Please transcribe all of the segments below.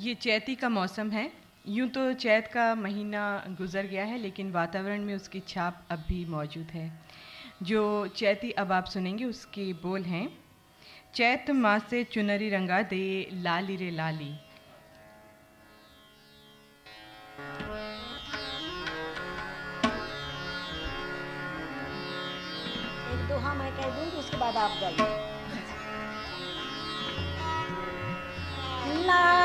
ये चैती का मौसम है। यूँ तो चैत का महीना गुजर गया है, लेकिन वातावरण में उसकी छाप अब भी मौजूद है। जो चैती अब आप सुनेंगे, उसके बोल हैं, चैत माँ से चुनरी रंगा दे लाली रे लाली। तो उसके बाद आप लाल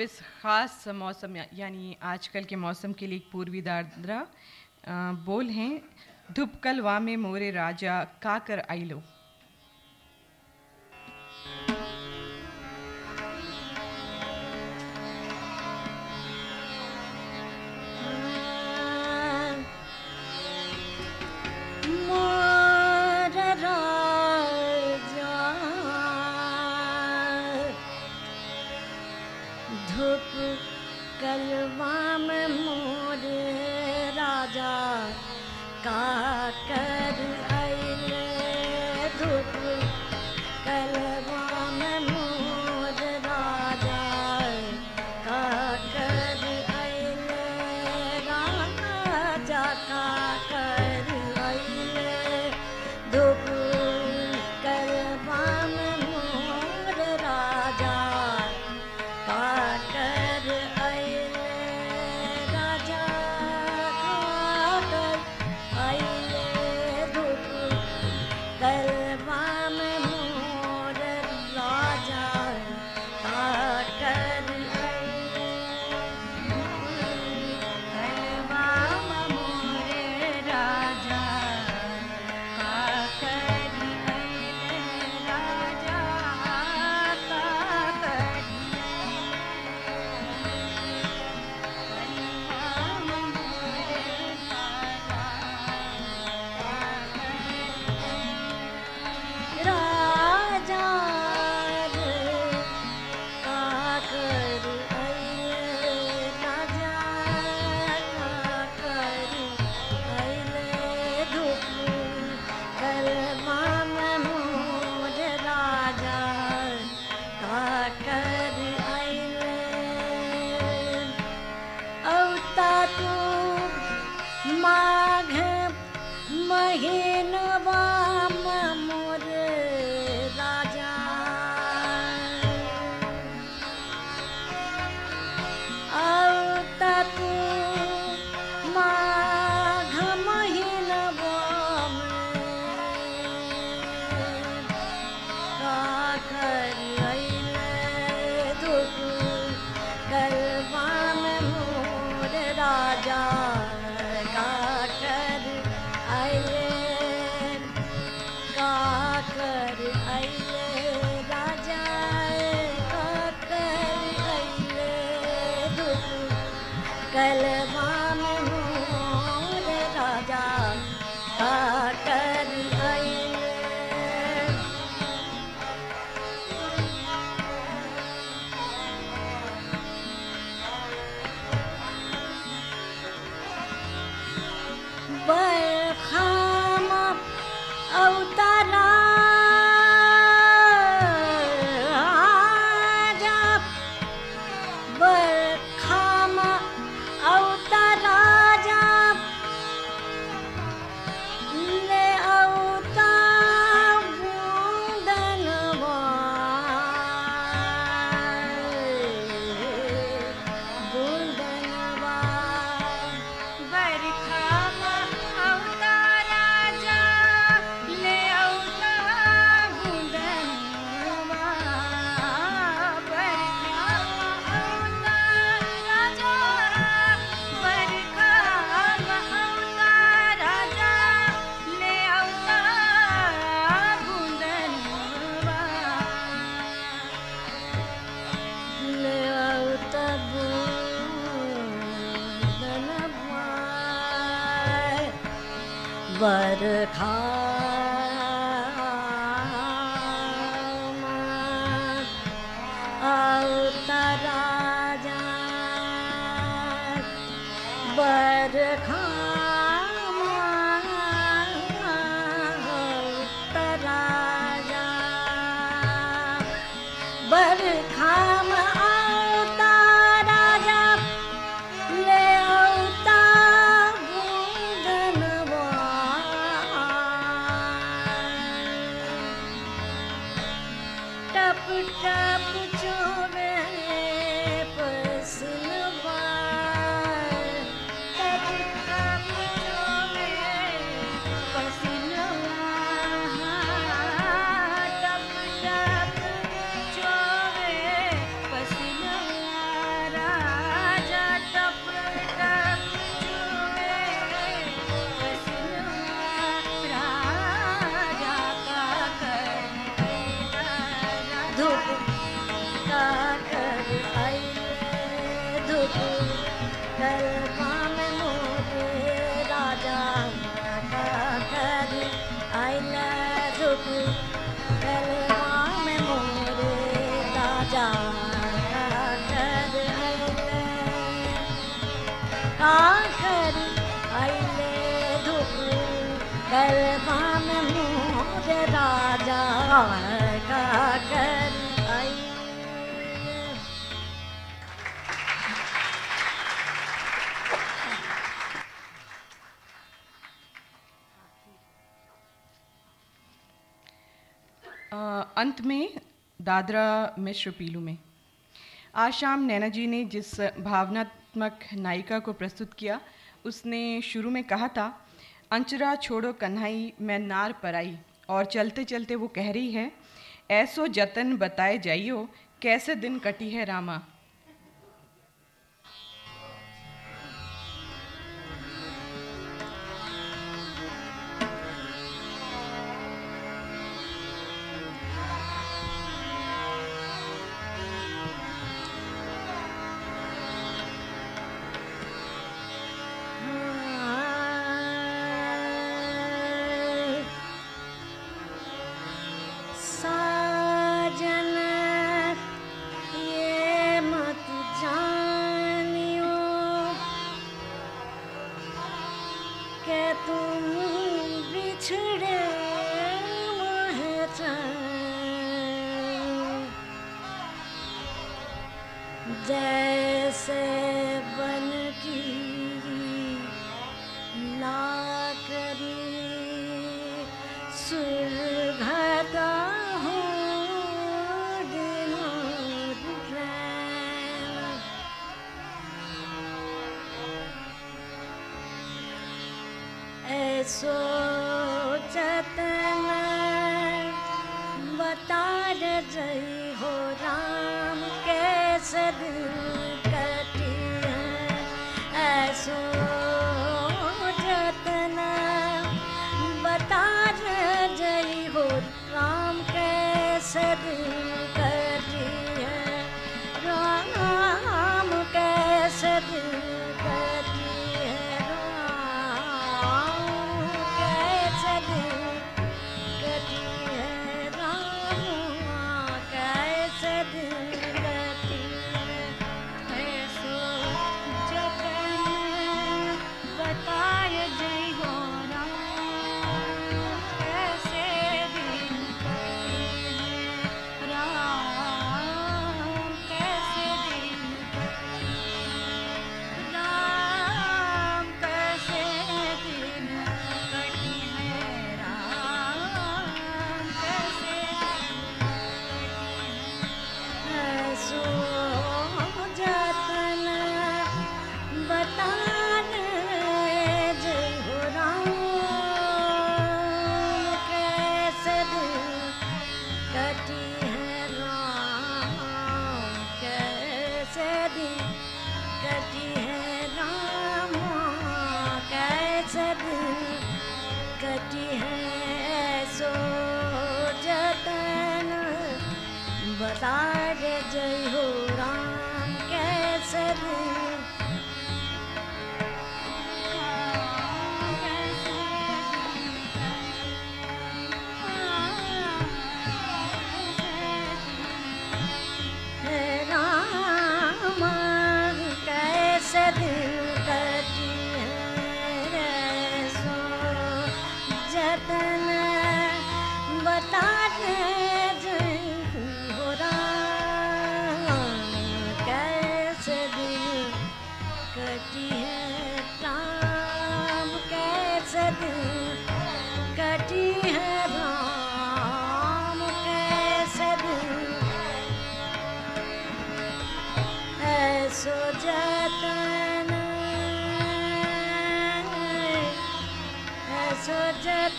इस ख़ास मौसम, यानी आजकल के मौसम के लिए एक पूर्वी दादरा बोल हैं धुपकलवा में मोरे राजा काकर लो धूप कलवा में मोर राजा का कर धूप कल कलमा में But buttercup. अंत में दादरा मिश्र पीलू में। आज शाम नैना जी ने जिस भावनात्मक नायिका को प्रस्तुत किया, उसने शुरू में कहा था, अंचरा छोड़ो कन्हई, मैं नार पर आई। और चलते चलते वो कह रही है, ऐसो जतन बताए जाइयो, कैसे दिन कटी है रामा? जय हो राम, कैसे दिन कटिए ऐसो रतना बता जय हो राम, कैसे दिन कटिए राम, कैसे दिन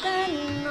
i don't tan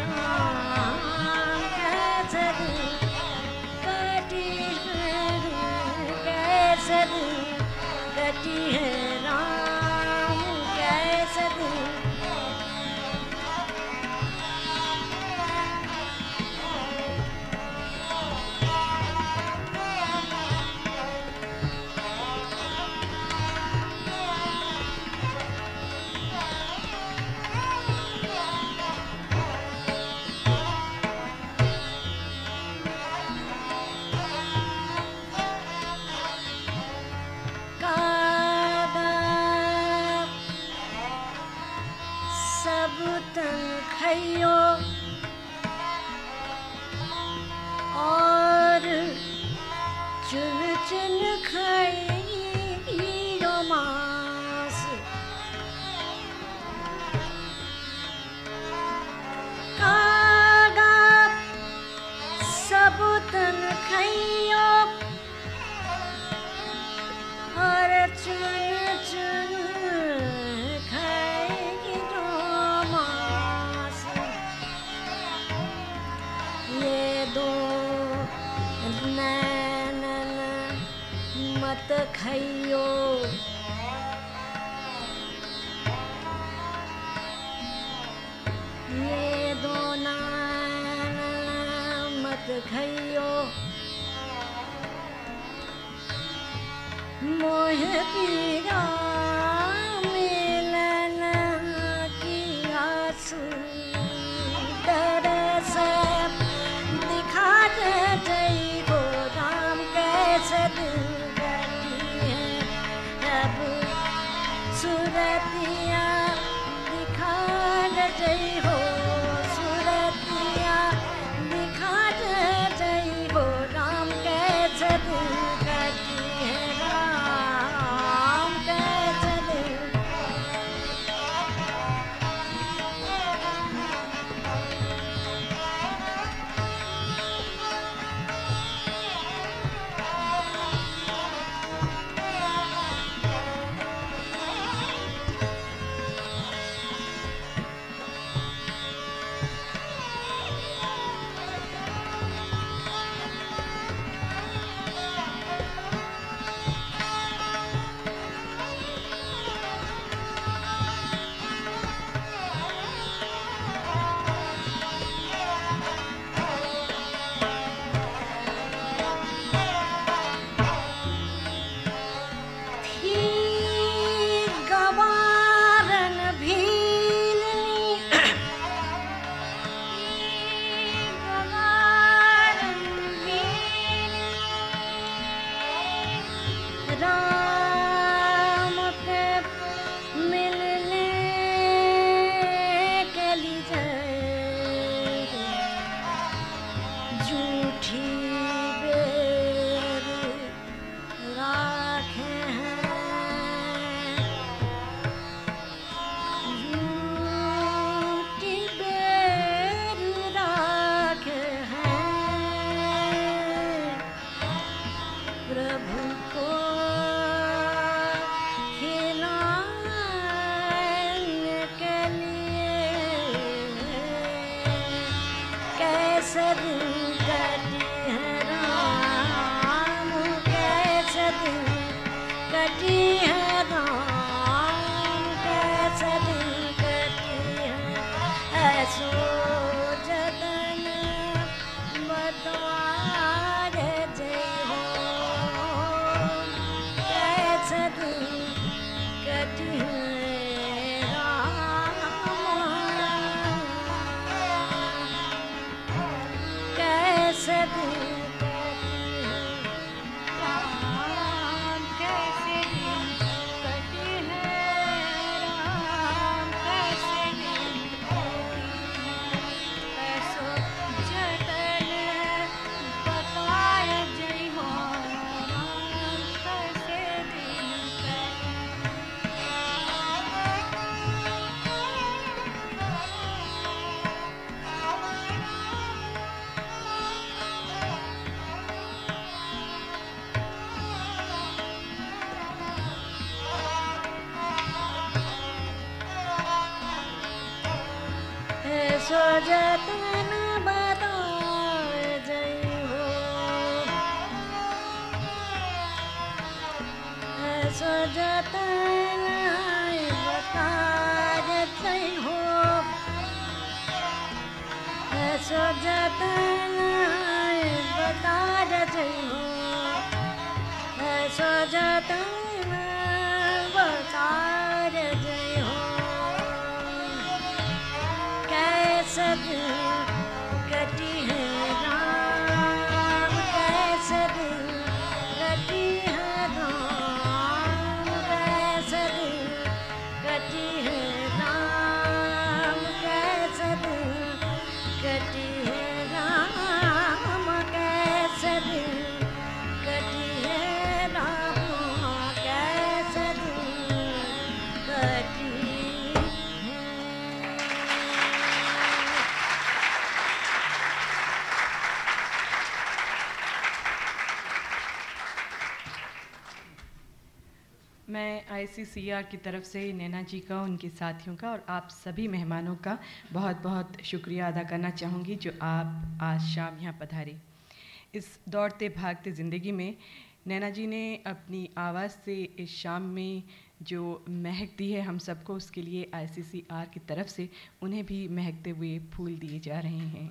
खइयो मोह पीरा you आईसीसीआर की तरफ़ से नैना जी का, उनके साथियों का और आप सभी मेहमानों का बहुत बहुत शुक्रिया अदा करना चाहूँगी जो आप आज शाम यहाँ पधारे। इस दौड़ते भागते ज़िंदगी में नैना जी ने अपनी आवाज़ से इस शाम में जो महक दी है हम सबको, उसके लिए आईसीसीआर की तरफ़ से उन्हें भी महकते हुए फूल दिए जा रहे हैं।